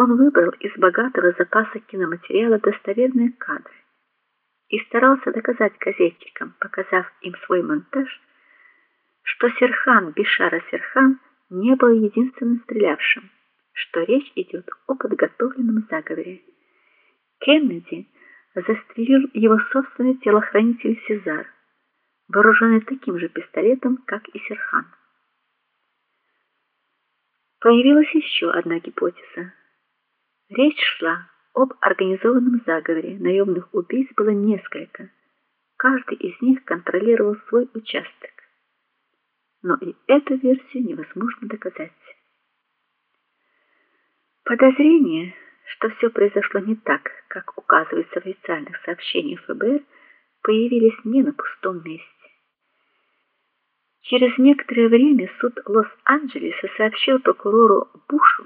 Он выбрал из богатого запаса киноматериала достоверные кадры и старался доказать газетчикам, показав им свой монтаж, что Серхан Бишара Серхан не был единственным стрелявшим, что речь идет о подготовленном заговоре. Кеннеди застрелил его собственный телохранитель Сезар, вооруженный таким же пистолетом, как и Серхан. Появилась еще одна гипотеза. Речь шла об организованном заговоре. Наемных убийц было несколько. Каждый из них контролировал свой участок. Но и эту версию невозможно доказать. Подозрение, что все произошло не так, как указывается в официальных сообщениях ФБР, появились не на пустом месте. Через некоторое время суд Лос-Анджелеса сообщил прокурору Бушу,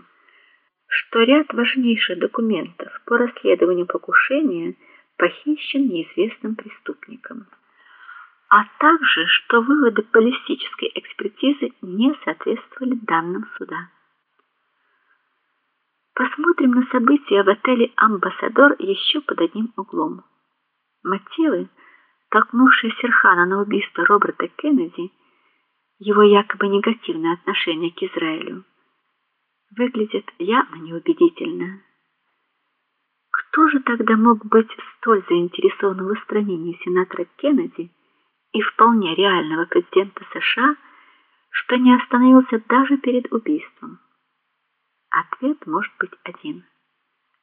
что ряд важнейших документов по расследованию покушения похищен неизвестным преступником, а также что выводы баллистической экспертизы не соответствовали данным суда. Посмотрим на события в отеле Амбассадор еще под одним углом. Мотивы, толкнувшие Серхана на убийство Роберта Кеннеди, его якобы негативное отношение к Израилю, выглядят явно неубедительно. Кто же тогда мог быть столь заинтересован в устранении сенатора Кеннеди и вполне реального президента США, что не остановился даже перед убийством? Ответ может быть один.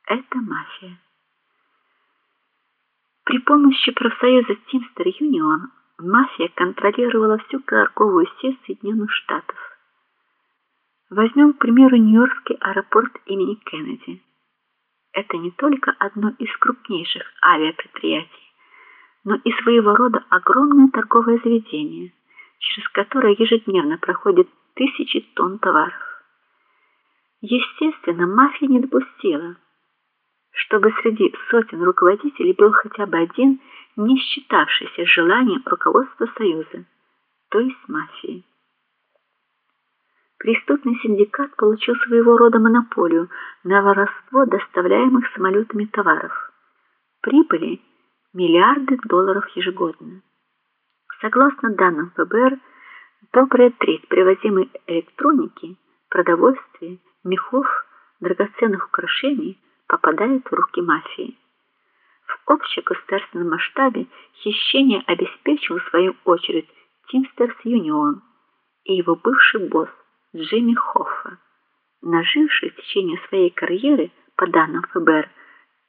Это мафия. При помощи профсоюза Teamster Union мафия контролировала всю торговую сеть Соединенных Штатов. Возьмем, к примеру, Нью-Йоркский аэропорт имени Кеннеди. Это не только одно из крупнейших авиапредприятий, но и своего рода огромное торговое заведение, через которое ежедневно проходят тысячи тонн товаров. Естественно, мафия не допустила, чтобы среди сотен руководителей был хотя бы один, не считавшийся желанием руководства Союза, то есть мафии. Преступный синдикат получил своего рода монополию на воровство доставляемых самолетами товаров. Прибыли миллиарды долларов ежегодно. Согласно данным ФБР, добрая треть привозимой электроники, продовольствия мехов, драгоценных украшений попадает в руки мафии. В общегосударственном масштабе хищение обеспечил в свою очередь Teamsters Union и его бывший босс Джимми Хоффа, наживший в течение своей карьеры, по данным ФБР,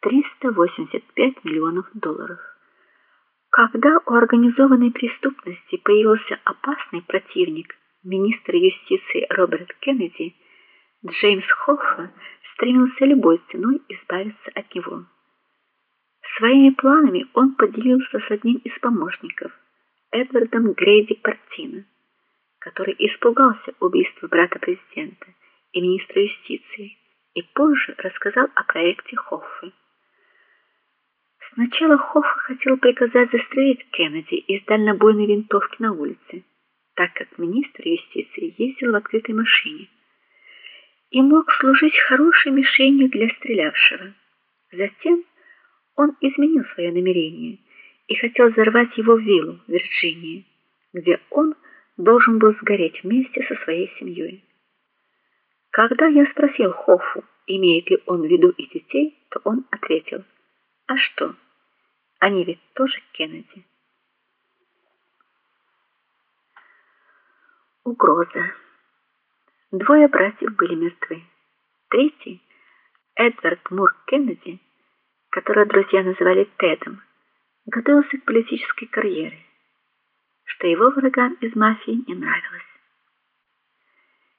385 миллионов долларов. Когда у организованной преступности появился опасный противник, министр юстиции Роберт Кеннеди, Джеймс Хоффа стремился любой ценой избавиться от него. Своими планами он поделился с одним из помощников, Эдвардом Грейди Партино, который испугался убийства брата президента и министра юстиции и позже рассказал о проекте Хоффа. Сначала Хоффа хотел приказать застрелить Кеннеди из дальнобойной винтовки на улице, так как министр юстиции ездил в открытой машине и мог служить хорошей мишенью для стрелявшего. Затем он изменил свое намерение и хотел взорвать его виллу в Вирджинии, где он должен был сгореть вместе со своей семьей. Когда я спросил Хоффу, имеет ли он в виду и детей, то он ответил: "А что? Они ведь тоже Кеннеди". Угроза Двое братьев были мертвы. Третий, Эдвард Мур Кеннеди, которого друзья называли Тедом, готовился к политической карьере, что его врагам из мафии не нравилось.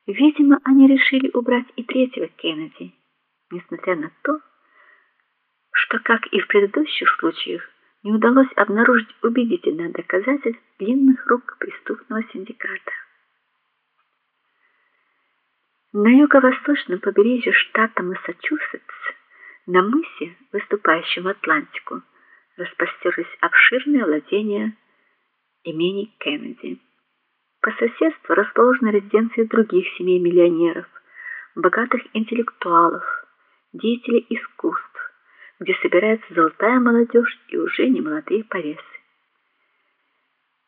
Видимо, они решили убрать и третьего Кеннеди, несмотря на то, что, как и в предыдущих случаях, не удалось обнаружить убедительных доказательств длинных рук преступного синдиката. На юго-восточном побережье штата Массачусетс, на мысе, выступающем в Атлантику, распростерлись обширные владения имений Кеннеди. По соседству расположены резиденции других семей миллионеров, богатых интеллектуалов, деятели искусств, где собирается золотая молодежь и уже не молодые повесы.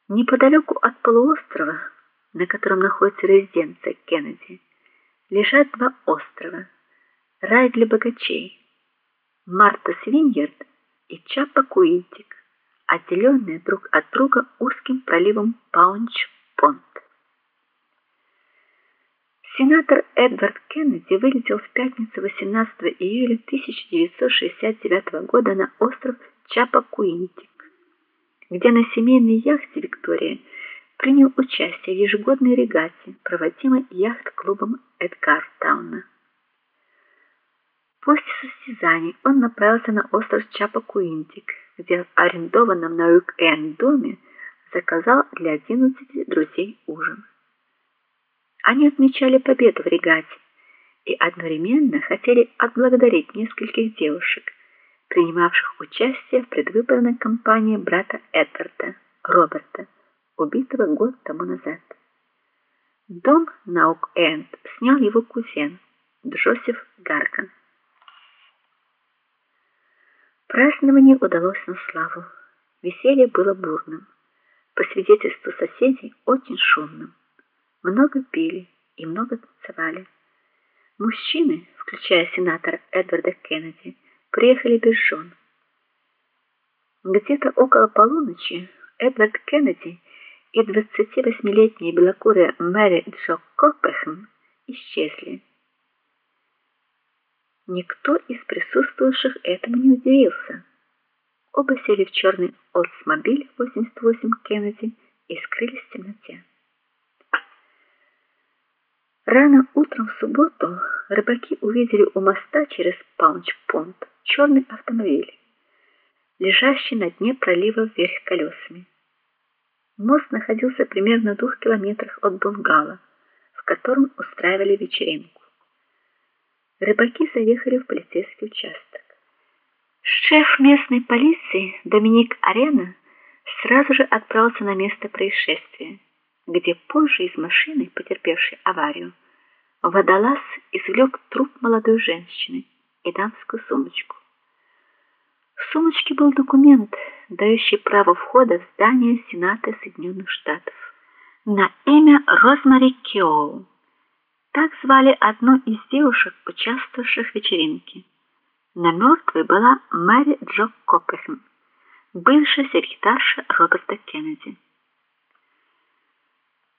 Неподалеку от полуострова, на котором находится резиденция Кеннеди, лежат два острова. Рай для богачей. Марта Свиньерд и Чапа-Куинтик, отделенные друг от друга узким проливом Паунч-Понт. Сенатор Эдвард Кеннеди вылетел в пятницу 18 июля 1969 года на остров Чапа-Куинтик, где на семейной яхте Виктория принял участие в ежегодной регате, проводимой яхт-клубом Эдгартауна. После состязаний он направился на остров Чапа-Куинтик, где в арендованном на уик-энд доме заказал для 11 друзей ужин. Они отмечали победу в регате и одновременно хотели отблагодарить нескольких девушек, принимавших участие в предвыборной кампании брата Эдварда, Роберта, убитого год тому назад. Дом на Ок-Энд снял его кузен Джозеф Гаркан. Празднование удалось на славу. Веселье было бурным. По свидетельству соседей, очень шумным. Много пили и много танцевали. Мужчины, включая сенатора Эдварда Кеннеди, приехали без жен. Где-то около полуночи Эдвард Кеннеди и 28-летняя белокурая Мэри Джо Коппехн исчезли. Никто из присутствующих этому не удивился. Оба сели в черный Oldsmobile 88 Кеннеди и скрылись в темноте. Рано утром в субботу рыбаки увидели у моста через Паунч-понт черный автомобиль, лежащий на дне пролива вверх колесами. Мост находился примерно в двух километрах от бунгало, в котором устраивали вечеринку. Рыбаки заехали в полицейский участок. Шеф местной полиции Доминик Арена сразу же отправился на место происшествия где позже из машины, потерпевшей аварию, водолаз извлек труп молодой женщины и дамскую сумочку. В сумочке был документ, дающий право входа в здание Сената Соединенных Штатов на имя Розмари Киоу. Так звали одну из девушек, участвовавших в вечеринке. На мертвой была Мэри Джо Копперхен, бывшая секретарша Роберта Кеннеди.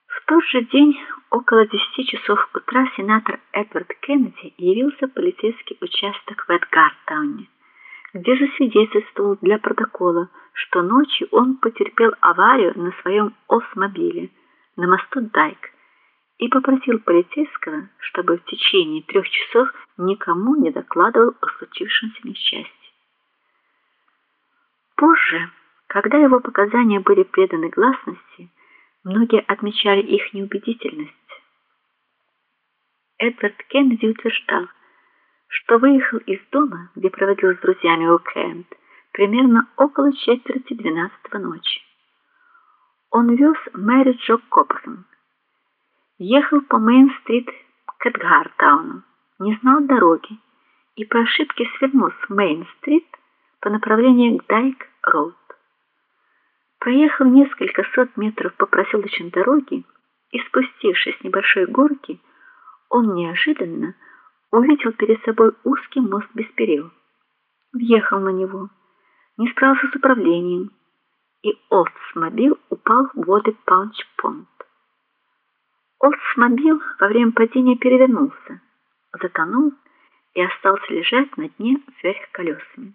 В тот же день, около 10 часов утра, сенатор Эдвард Кеннеди явился в полицейский участок в Эдгартауне, где засвидетельствовал для протокола, что ночью он потерпел аварию на своем Олдсмобиле на мосту Дайк и попросил полицейского, чтобы в течение трех часов никому не докладывал о случившемся несчастье. Позже, когда его показания были преданы гласности, Многие отмечали их неубедительность. Эдвард Кеннеди утверждал, что выехал из дома, где проводил с друзьями уикенд, примерно около четверти двенадцатого ночи. Он вез Мэри Джо Копперсон. Ехал по Мейн-стрит к Эдгартауну, не знал дороги и по ошибке свернул с Мейн-стрит по направлению к Дайк-роуд. Проехав несколько сот метров по проселочной дороге и спустившись с небольшой горки, он неожиданно увидел перед собой узкий мост без перил. Въехал на него, не справился с управлением, и Олдсмобил упал в воды Паунч-понт. Олдсмобил во время падения перевернулся, затонул и остался лежать на дне вверх колесами.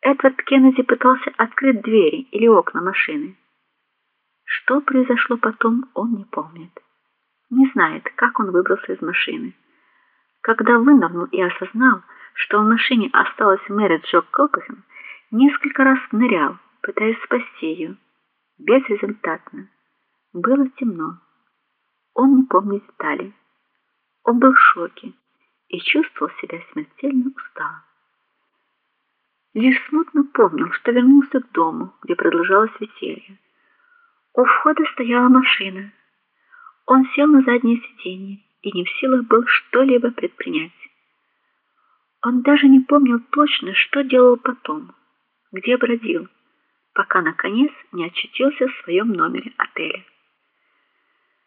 Эдвард Кеннеди пытался открыть двери или окна машины. Что произошло потом, он не помнит. Не знает, как он выбрался из машины. Когда вынырнул и осознал, что в машине осталась Мэри Джо Коппихен, несколько раз нырял, пытаясь спасти ее. Безрезультатно. Было темно. Он не помнит деталей. Он был в шоке и чувствовал себя смертельно усталым. Лишь смутно помнил, что вернулся к дому, где продолжалось веселье. У входа стояла машина. Он сел на заднее сиденье и не в силах был что-либо предпринять. Он даже не помнил точно, что делал потом, где бродил, пока наконец не очутился в своем номере отеля.